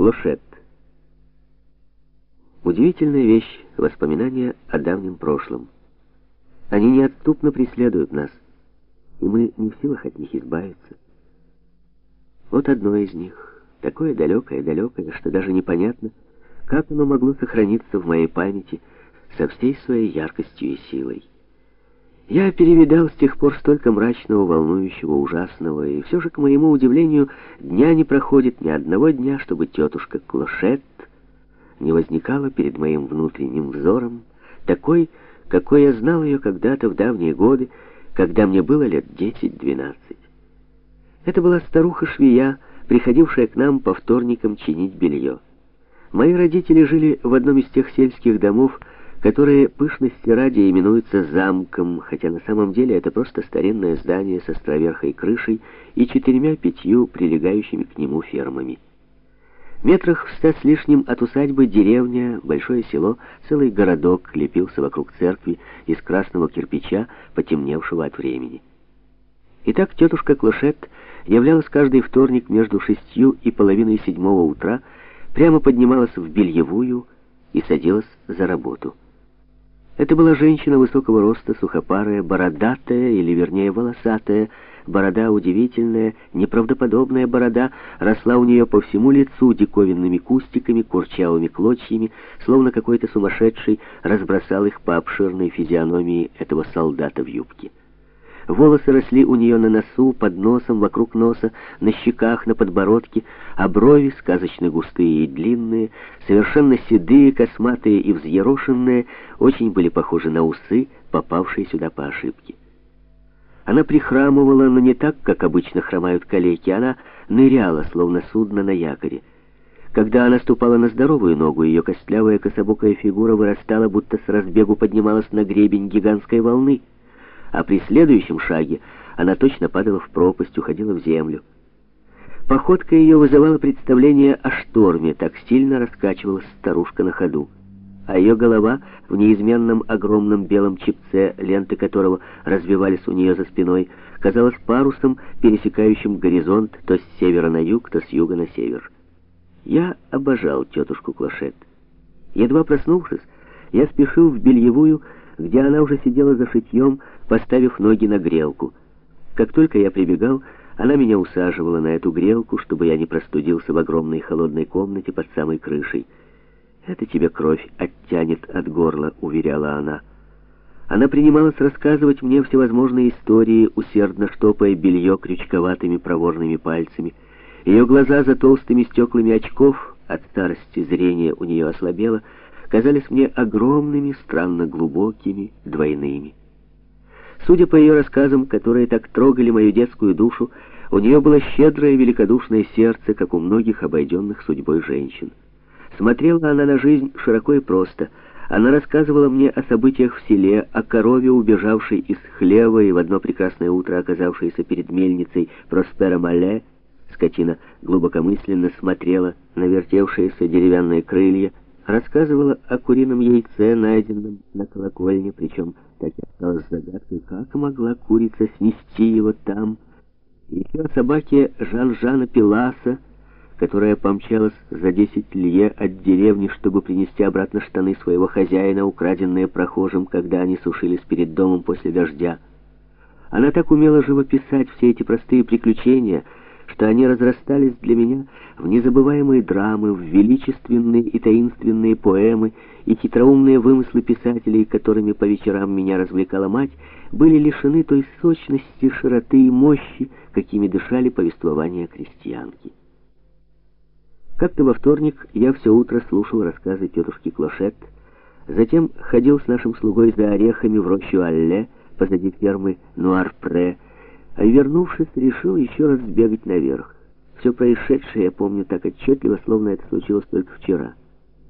Клошет. Удивительная вещь — воспоминания о давнем прошлом. Они неотступно преследуют нас, и мы не в силах от них избавиться. Вот одно из них, такое далекое-далекое, что даже непонятно, как оно могло сохраниться в моей памяти со всей своей яркостью и силой. Я перевидал с тех пор столько мрачного, волнующего, ужасного, и все же, к моему удивлению, дня не проходит ни одного дня, чтобы тетушка Клошет не возникала перед моим внутренним взором, такой, какой я знал ее когда-то в давние годы, когда мне было лет 10-12. Это была старуха-швея, приходившая к нам по вторникам чинить белье. Мои родители жили в одном из тех сельских домов, которые пышности ради именуются замком, хотя на самом деле это просто старинное здание со островерхой крышей и четырьмя-пятью прилегающими к нему фермами. Метрах в ста с лишним от усадьбы деревня, большое село, целый городок лепился вокруг церкви из красного кирпича, потемневшего от времени. Итак, тетушка Клошет являлась каждый вторник между шестью и половиной седьмого утра, прямо поднималась в бельевую и садилась за работу. Это была женщина высокого роста, сухопарая, бородатая, или вернее волосатая. Борода удивительная, неправдоподобная борода росла у нее по всему лицу диковинными кустиками, курчавыми клочьями, словно какой-то сумасшедший разбросал их по обширной физиономии этого солдата в юбке. Волосы росли у нее на носу, под носом, вокруг носа, на щеках, на подбородке, а брови, сказочно густые и длинные, совершенно седые, косматые и взъерошенные, очень были похожи на усы, попавшие сюда по ошибке. Она прихрамывала, но не так, как обычно хромают калеки, она ныряла, словно судно на якоре. Когда она ступала на здоровую ногу, ее костлявая кособокая фигура вырастала, будто с разбегу поднималась на гребень гигантской волны — а при следующем шаге она точно падала в пропасть, уходила в землю. Походка ее вызывала представление о шторме, так сильно раскачивалась старушка на ходу. А ее голова в неизменном огромном белом чипце, ленты которого развивались у нее за спиной, казалась парусом, пересекающим горизонт то с севера на юг, то с юга на север. Я обожал тетушку Клошет. Едва проснувшись, я спешил в бельевую, где она уже сидела за шитьем, поставив ноги на грелку. Как только я прибегал, она меня усаживала на эту грелку, чтобы я не простудился в огромной холодной комнате под самой крышей. «Это тебе кровь оттянет от горла», — уверяла она. Она принималась рассказывать мне всевозможные истории, усердно штопая белье крючковатыми проворными пальцами. Ее глаза за толстыми стеклами очков, от старости зрение у нее ослабело, казались мне огромными, странно глубокими, двойными. Судя по ее рассказам, которые так трогали мою детскую душу, у нее было щедрое великодушное сердце, как у многих обойденных судьбой женщин. Смотрела она на жизнь широко и просто. Она рассказывала мне о событиях в селе, о корове, убежавшей из хлева и в одно прекрасное утро оказавшейся перед мельницей Проспера Мале. Скотина глубокомысленно смотрела на вертевшиеся деревянные крылья, рассказывала о курином яйце, найденном на колокольне, причем так и осталась загадкой, как могла курица снести его там. Еще о собаке Жан-Жана Пиласа, которая помчалась за десять лье от деревни, чтобы принести обратно штаны своего хозяина, украденные прохожим, когда они сушились перед домом после дождя. Она так умела живописать все эти простые приключения — что они разрастались для меня в незабываемые драмы, в величественные и таинственные поэмы, и хитроумные вымыслы писателей, которыми по вечерам меня развлекала мать, были лишены той сочности, широты и мощи, какими дышали повествования крестьянки. Как-то во вторник я все утро слушал рассказы тетушки Клошет, затем ходил с нашим слугой за орехами в рощу Алле, позади фермы Нуар-Пре, а вернувшись, решил еще раз сбегать наверх. Все происшедшее я помню так отчетливо, словно это случилось только вчера.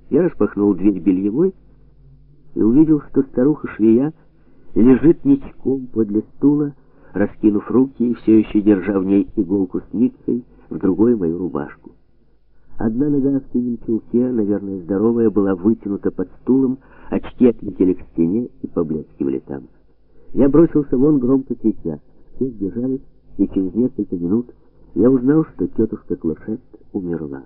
Я распахнул дверь бельевой и увидел, что старуха-швея лежит ничком подле стула, раскинув руки и все еще держа в ней иголку с ниткой, в другой мою рубашку. Одна нога в синем чулке, наверное, здоровая, была вытянута под стулом, очки отлетели к стене и поблескивали там. Я бросился вон, громко крича все сбежались, и через несколько минут я узнал, что тетушка Клошет умерла.